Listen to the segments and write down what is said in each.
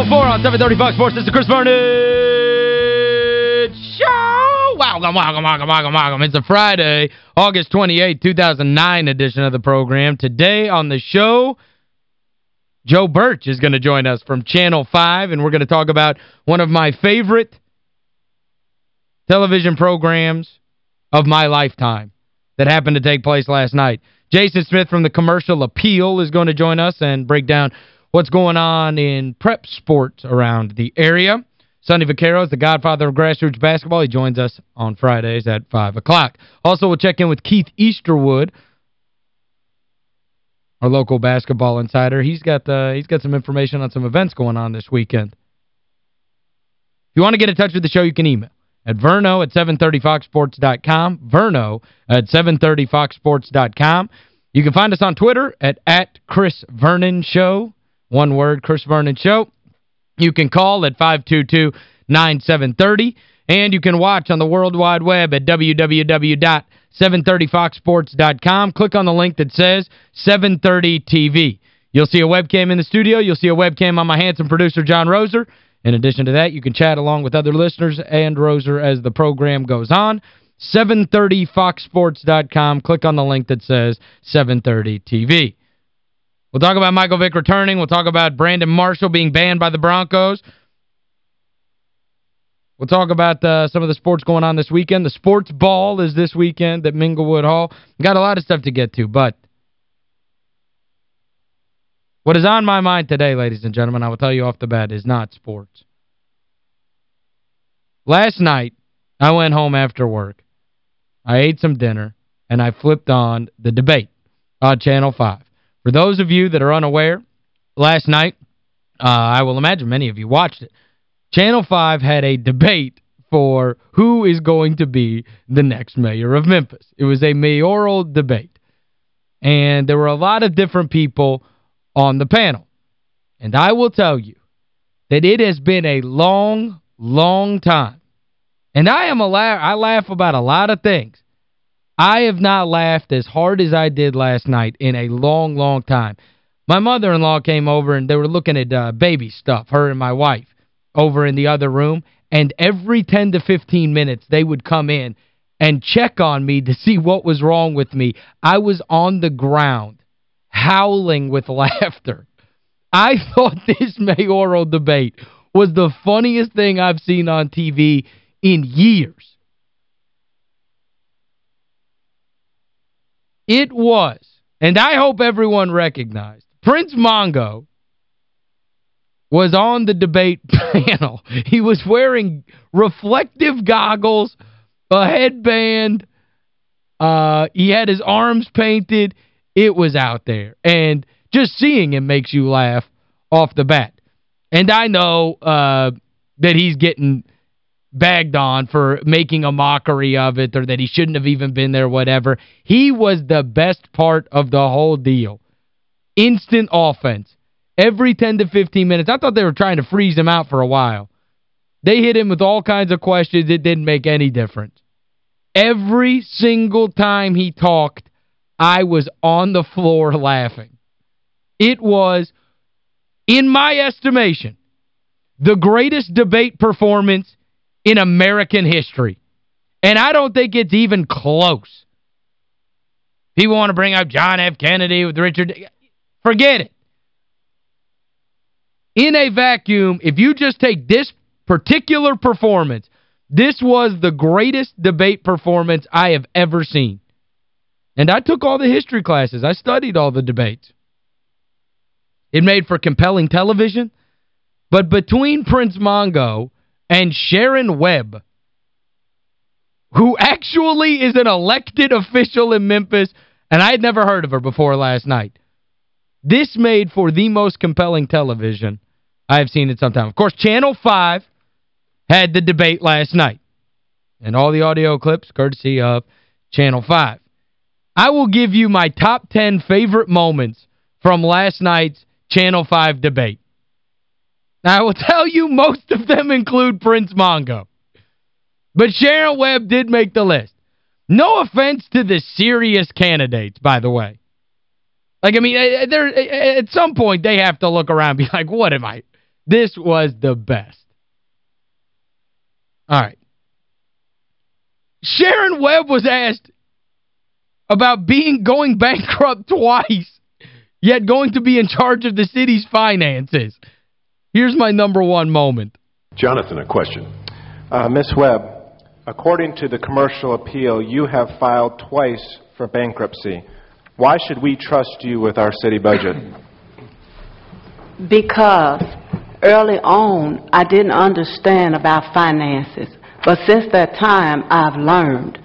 404 on 730 Fox Sports. This is Chris Vernon Show. Welcome, welcome, welcome, welcome, welcome. It's a Friday, August 28, 2009 edition of the program. Today on the show, Joe Birch is going to join us from Channel 5, and we're going to talk about one of my favorite television programs of my lifetime that happened to take place last night. Jason Smith from the Commercial Appeal is going to join us and break down what's going on in prep sports around the area. Sonny Vaccaro is the godfather of grassroots basketball. He joins us on Fridays at 5 o'clock. Also, we'll check in with Keith Easterwood, our local basketball insider. He's got uh, he's got some information on some events going on this weekend. If you want to get in touch with the show, you can email at verno at 730foxsports.com, verno at 730foxsports.com. You can find us on Twitter at, at Chris Vernon Show. One word, Chris Vernon Show. You can call at 522-9730. And you can watch on the World Wide Web at www.730foxsports.com. Click on the link that says 730 TV. You'll see a webcam in the studio. You'll see a webcam on my handsome producer, John Roser. In addition to that, you can chat along with other listeners and Roser as the program goes on. 730foxsports.com. Click on the link that says 730 TV. We'll talk about Michael Vick returning. We'll talk about Brandon Marshall being banned by the Broncos. We'll talk about uh, some of the sports going on this weekend. The sports ball is this weekend at Minglewood Hall. Got a lot of stuff to get to, but what is on my mind today, ladies and gentlemen, I will tell you off the bat, is not sports. Last night, I went home after work. I ate some dinner, and I flipped on the debate on Channel 5. For those of you that are unaware, last night, uh, I will imagine many of you watched it, Channel 5 had a debate for who is going to be the next mayor of Memphis. It was a mayoral debate. And there were a lot of different people on the panel. And I will tell you that it has been a long, long time. And I am a laugh I laugh about a lot of things. I have not laughed as hard as I did last night in a long, long time. My mother-in-law came over and they were looking at uh, baby stuff, her and my wife, over in the other room. And every 10 to 15 minutes, they would come in and check on me to see what was wrong with me. I was on the ground howling with laughter. I thought this mayoral debate was the funniest thing I've seen on TV in years. It was, and I hope everyone recognized, Prince Mongo was on the debate panel. He was wearing reflective goggles, a headband, uh, he had his arms painted. It was out there. And just seeing him makes you laugh off the bat. And I know uh, that he's getting bagged on for making a mockery of it or that he shouldn't have even been there, whatever. He was the best part of the whole deal. Instant offense. Every 10 to 15 minutes. I thought they were trying to freeze him out for a while. They hit him with all kinds of questions. It didn't make any difference. Every single time he talked, I was on the floor laughing. It was, in my estimation, the greatest debate performance in American history. And I don't think it's even close. People want to bring up John F. Kennedy with Richard. Forget it. In a vacuum, if you just take this particular performance, this was the greatest debate performance I have ever seen. And I took all the history classes. I studied all the debates. It made for compelling television. But between Prince Mongo and Sharon Webb, who actually is an elected official in Memphis, and I had never heard of her before last night. This made for the most compelling television I have seen in some time. Of course, Channel 5 had the debate last night. And all the audio clips courtesy of Channel 5. I will give you my top 10 favorite moments from last night's Channel 5 debate. Now, I will tell you most of them include Prince Mongo. But Sharon Webb did make the list. No offense to the serious candidates, by the way. Like, I mean, at some point they have to look around and be like, what am I? This was the best. All right. Sharon Webb was asked about being going bankrupt twice, yet going to be in charge of the city's finances. Here's my number one moment. Jonathan, a question. Uh, Ms. Webb, according to the commercial appeal, you have filed twice for bankruptcy. Why should we trust you with our city budget? Because early on, I didn't understand about finances. But since that time, I've learned.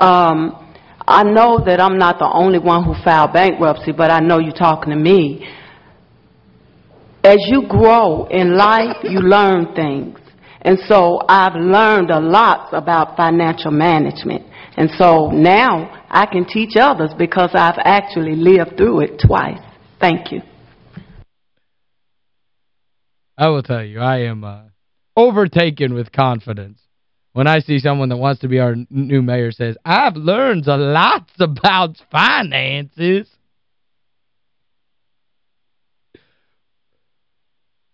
Um, I know that I'm not the only one who filed bankruptcy, but I know you're talking to me. As you grow in life, you learn things. And so I've learned a lot about financial management. And so now I can teach others because I've actually lived through it twice. Thank you. I will tell you, I am uh, overtaken with confidence when I see someone that wants to be our new mayor says, I've learned a lot about finances.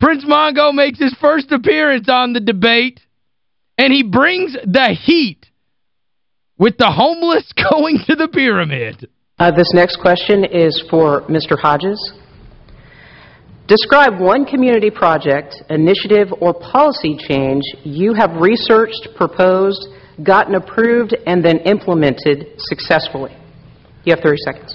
Prince Mongo makes his first appearance on the debate, and he brings the heat with the homeless going to the pyramid. Uh, this next question is for Mr. Hodges. Describe one community project, initiative, or policy change you have researched, proposed, gotten approved, and then implemented successfully. You have 30 seconds.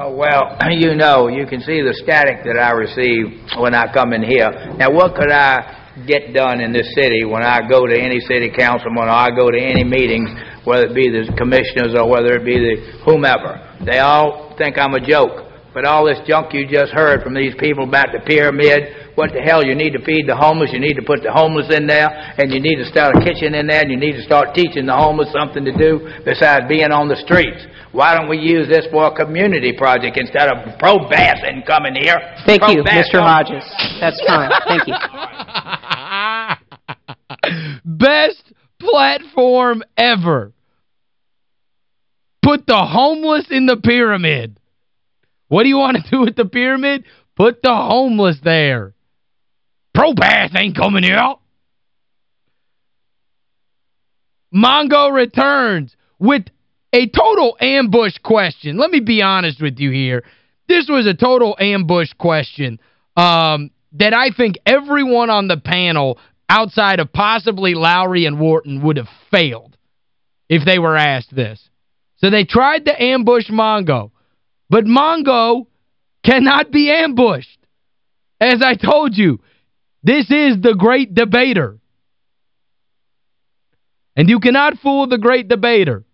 Uh, well, you know, you can see the static that I receive when I come in here. Now, what could I get done in this city when I go to any city councilman or I go to any meetings, whether it be the commissioners or whether it be the whomever. They all think I'm a joke. But all this junk you just heard from these people about the pyramid, what the hell, you need to feed the homeless, you need to put the homeless in there, and you need to start a kitchen in there, and you need to start teaching the homeless something to do besides being on the streets. Why don't we use this for a community project instead of pro-bass and coming here? Thank you, Mr. Hodges. That's fine. Thank you. Best platform ever. Put the homeless in the pyramid. What do you want to do with the pyramid? Put the homeless there. Pro-bath ain't coming out. Mongo returns with a total ambush question. Let me be honest with you here. This was a total ambush question um, that I think everyone on the panel outside of possibly Lowery and Wharton would have failed if they were asked this. So they tried to ambush Mongo. But Mongo cannot be ambushed. As I told you, this is the great debater. And you cannot fool the great debater.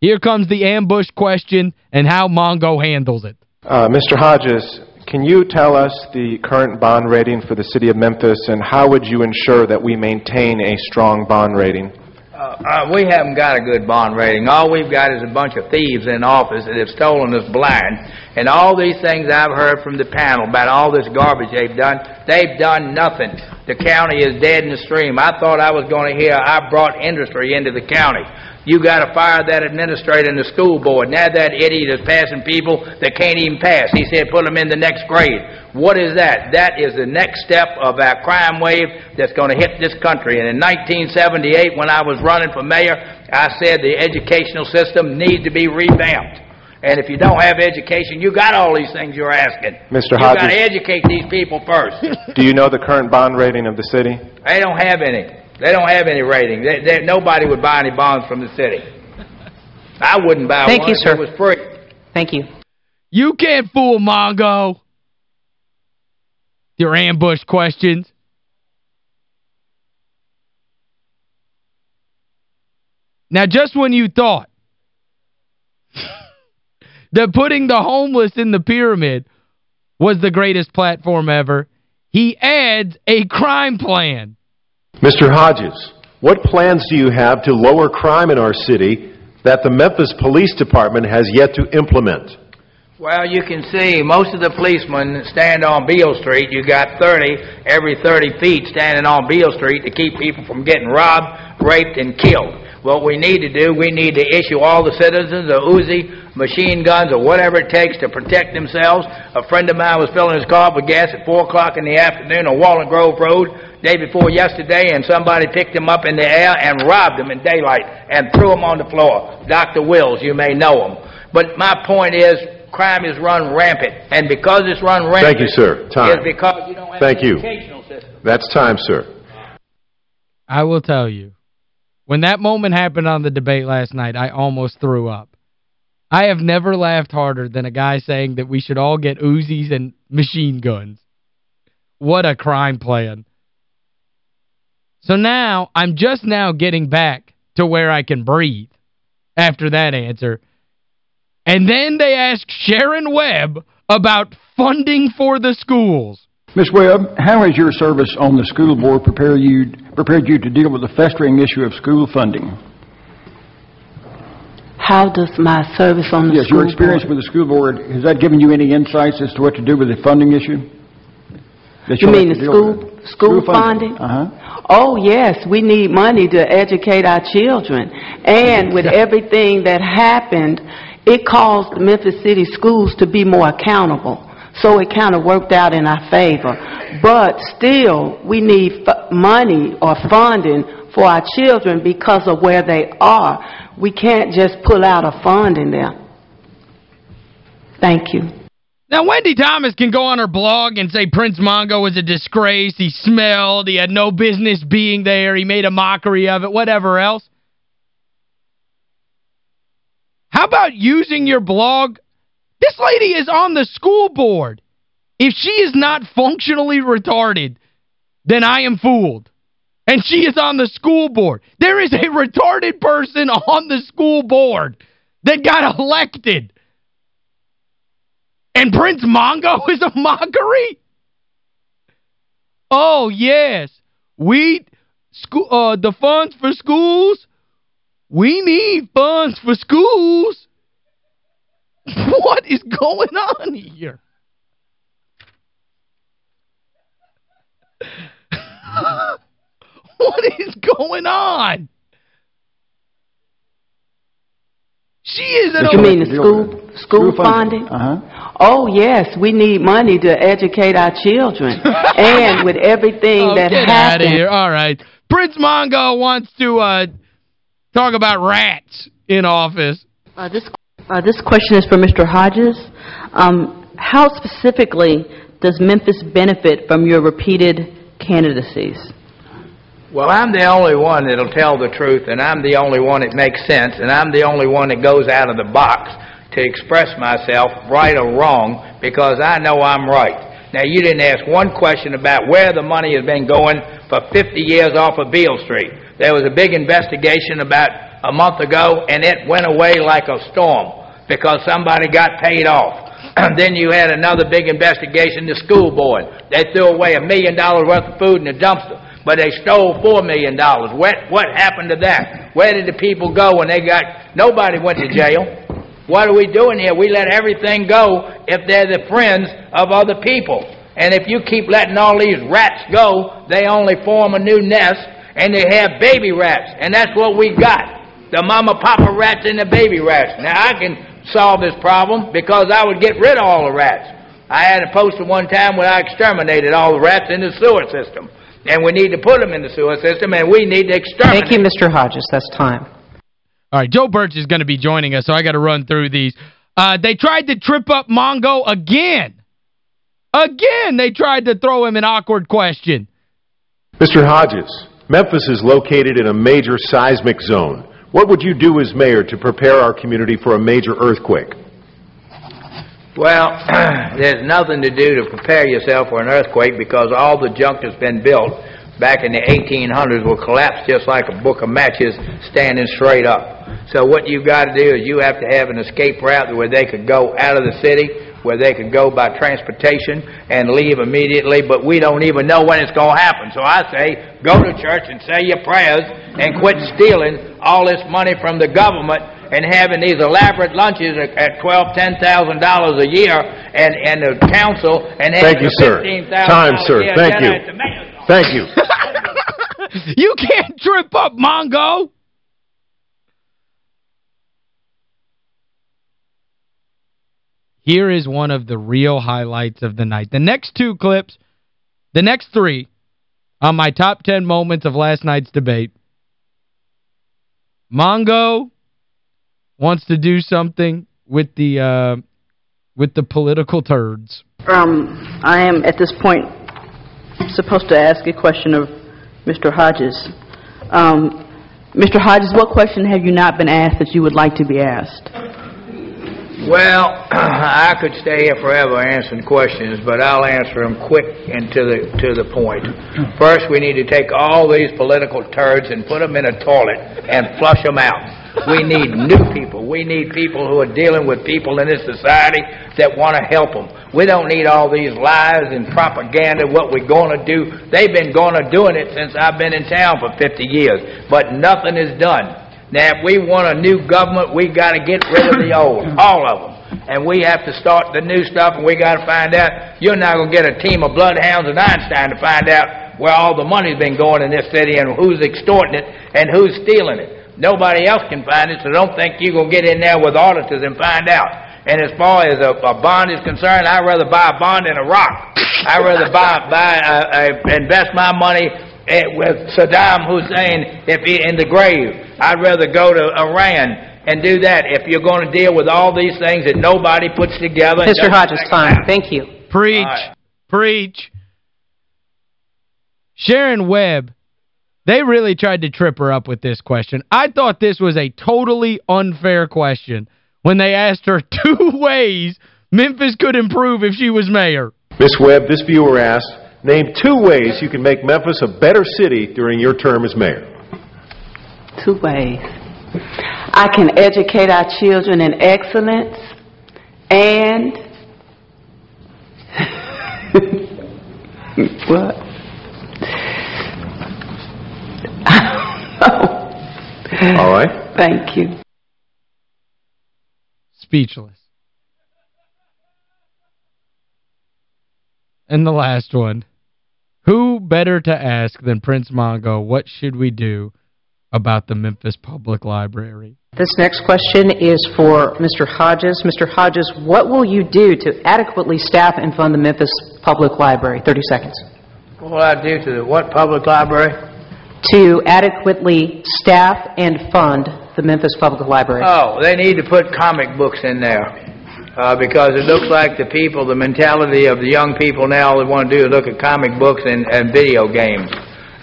Here comes the ambush question and how Mongo handles it. Uh, Mr. Hodges, can you tell us the current bond rating for the city of Memphis, and how would you ensure that we maintain a strong bond rating? Uh, uh, we haven't got a good bond rating. All we've got is a bunch of thieves in office that have stolen us blind. And all these things I've heard from the panel about all this garbage they've done, they've done nothing. The county is dead in the stream. I thought I was going to hear I brought industry into the county. You got to fire that administrator in the school board. Now that idiot is passing people that can't even pass. He said put them in the next grade. What is that? That is the next step of our crime wave that's going to hit this country. And in 1978, when I was running for mayor, I said the educational system needs to be revamped. And if you don't have education, you got all these things you're asking. Mr. Hodges. You got to educate these people first. Do you know the current bond rating of the city? They don't have any. They don't have any rating. They, they, nobody would buy any bonds from the city. I wouldn't buy Thank one you, sir. it was free. Thank you. You can't fool Mongo. Your ambush questions. Now, just when you thought that putting the homeless in the pyramid was the greatest platform ever, he adds a crime plan. Mr. Hodges, what plans do you have to lower crime in our city that the Memphis Police Department has yet to implement? Well, you can see most of the policemen stand on Beale Street. You got 30 every 30 feet standing on Beale Street to keep people from getting robbed, raped, and killed. What we need to do, we need to issue all the citizens a Uzi, machine guns, or whatever it takes to protect themselves. A friend of mine was filling his car up with gas at 4 o'clock in the afternoon on Walnut Grove Road day before yesterday, and somebody picked him up in the air and robbed him in daylight and threw him on the floor. Dr. Wills, you may know him. But my point is, crime is run rampant, and because it's run rampant... Thank you, sir. Time. ...is because you don't have Thank an you. system. That's time, sir. I will tell you, when that moment happened on the debate last night, I almost threw up. I have never laughed harder than a guy saying that we should all get Uzis and machine guns. What a crime plan. So now, I'm just now getting back to where I can breathe after that answer. And then they asked Sharon Webb about funding for the schools. Ms. Webb, how has your service on the school board prepared you, prepared you to deal with the festering issue of school funding? How does my service on the Yes, school your experience board- with the school board, has that given you any insights as to what to do with the funding issue? That You mean the school, with? school funding? Uh-huh. Oh, yes, we need money to educate our children. And with everything that happened, it caused Memphis City schools to be more accountable. So it kind of worked out in our favor. But still, we need f- money or funding for our children because of where they are. We can't just pull out a fund in there. Thank you. Now, Wendi Thomas can go on her blog and say Prince Mongo was a disgrace, he smelled, he had no business being there, he made a mockery of it, whatever else. How about using your blog? This lady is on the school board. If she is not functionally retarded, then I am fooled. And she is on the school board. There is a retarded person on the school board that got elected. And Prince Mongo is a mockery? Oh, yes. We, school, uh, the funds for schools, we need funds for schools. What is going on here? what is going on? She is an... You mean the school, school School funding. funding? Uh-huh. Oh, yes, we need money to educate our children. And with everything Oh, that get out of here. All right. Prince Mongo wants to uh, talk about rats in office. Uh, this, uh, this question is for Mr. Hodges. Um, how specifically does Memphis benefit from your repeated candidacies? Well, I'm the only one that'll tell the truth, and I'm the only one that makes sense, and I'm the only one that goes out of the box to express myself, right or wrong, because I know I'm right. Now, you didn't ask one question about where the money has been going for 50 years off of Beale Street. There was a big investigation about a month ago, and it went away like a storm because somebody got paid off. And then you had another big investigation, the school board. They threw away a million dollars worth of food in the dumpster, but they stole four million dollars. What, what happened to that? Where did the people go when they got, nobody went to jail. What are we doing here? We let everything go if they're the friends of other people. And if you keep letting all these rats go, they only form a new nest and they have baby rats. And that's what we got. The mama papa rats and the baby rats. Now I can solve this problem because I would get rid of all the rats. I had a poster one time when I exterminated all the rats in the sewer system. And we need to put them in the sewer system and we need to exterminate Thank you, Mr. Hodges. That's time. All right, Joe Birch is going to be joining us, so I got to run through these. Uh, they tried to trip up Mongo again. Again, they tried to throw him an awkward question. Mr. Hodges, Memphis is located in a major seismic zone. What would you do as mayor to prepare our community for a major earthquake? Well, there's nothing to do to prepare yourself for an earthquake because all the junk that's been built back in the 1800s will collapse just like a book of matches standing straight up. So what you've got to do is you have to have an escape route where they could go out of the city, where they could go by transportation and leave immediately, but we don't even know when it's going to happen. So I say, go to church and say your prayers and quit stealing all this money from the government and having these elaborate lunches at twelve, ten thousand dollars a year, and and the council and Thank you, sir. fifteen thousand Time, sir. Thank you. at the mayor's office. Thank you. you can't trip up Mongo. Here is one of the real highlights of the night. The next two clips, the next three, on my top 10 moments of last night's debate. Mongo wants to do something with the uh, with the political turds. Um, I am, at this point, supposed to ask a question of Mr. Hodges. Um, Mr. Hodges, what question have you not been asked that you would like to be asked? Well, I could stay here forever answering questions, but I'll answer them quick and to the to the point. First, we need to take all these political turds and put them in a toilet and flush them out. We need new people. We need people who are dealing with people in this society that want to help them. We don't need all these lies and propaganda, what we're going to do. They've been going to doing it since I've been in town for 50 years, but nothing is done. Now, if we want a new government, we got to get rid of the old, all of them. And we have to start the new stuff, and we got to find out. You're not going to get a team of bloodhounds and Einstein to find out where all the money's been going in this city and who's extorting it and who's stealing it. Nobody else can find it, so don't think you're going to get in there with auditors and find out. And as far as a, a bond is concerned, I'd rather buy a bond than a rock. I'd rather buy, buy, uh, uh, invest my money eh, with Saddam Hussein if he in the grave. I'd rather go to Iran and do that if you're going to deal with all these things that nobody puts together. Mr. Hodges, think time. Thank you. Preach. All right. Preach. Sharon Webb, they really tried to trip her up with this question. I thought this was a totally unfair question when they asked her two ways Memphis could improve if she was mayor. Ms. Webb, this viewer asked, name two ways you can make Memphis a better city during your term as mayor. Two ways. I can educate our children in excellence and what? All right? Thank you. Speechless. And the last one. Who better to ask than Prince Mongo, what should we do about the Memphis Public Library? This next question is for Mr. Hodges. Mr. Hodges, what will you do to adequately staff and fund the Memphis Public Library? 30 seconds. What will I do to the what public library? To adequately staff and fund the Memphis Public Library. Oh, they need to put comic books in there. Uh, because it looks like the people, the mentality of the young people now, all they want to do is look at comic books and, and video games.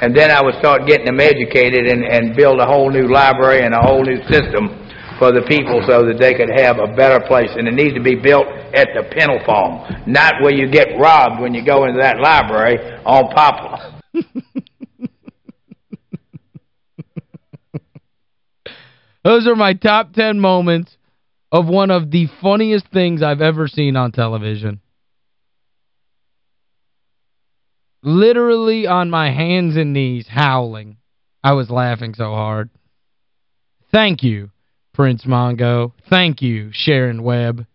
And then I would start getting them educated and, and build a whole new library and a whole new system for the people so that they could have a better place. And it needs to be built at the penal farm, not where you get robbed when you go into that library on Poplar. Those are my top 10 moments of one of the funniest things I've ever seen on television. Literally on my hands and knees, howling. I was laughing so hard. Thank you, Prince Mongo. Thank you, Sharon Webb.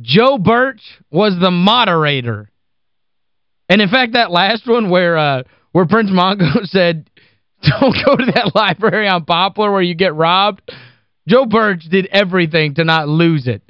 Joe Birch was the moderator. And in fact, that last one where uh, where Prince Mongo said, don't go to that library on Poplar where you get robbed, Joe Birch did everything to not lose it.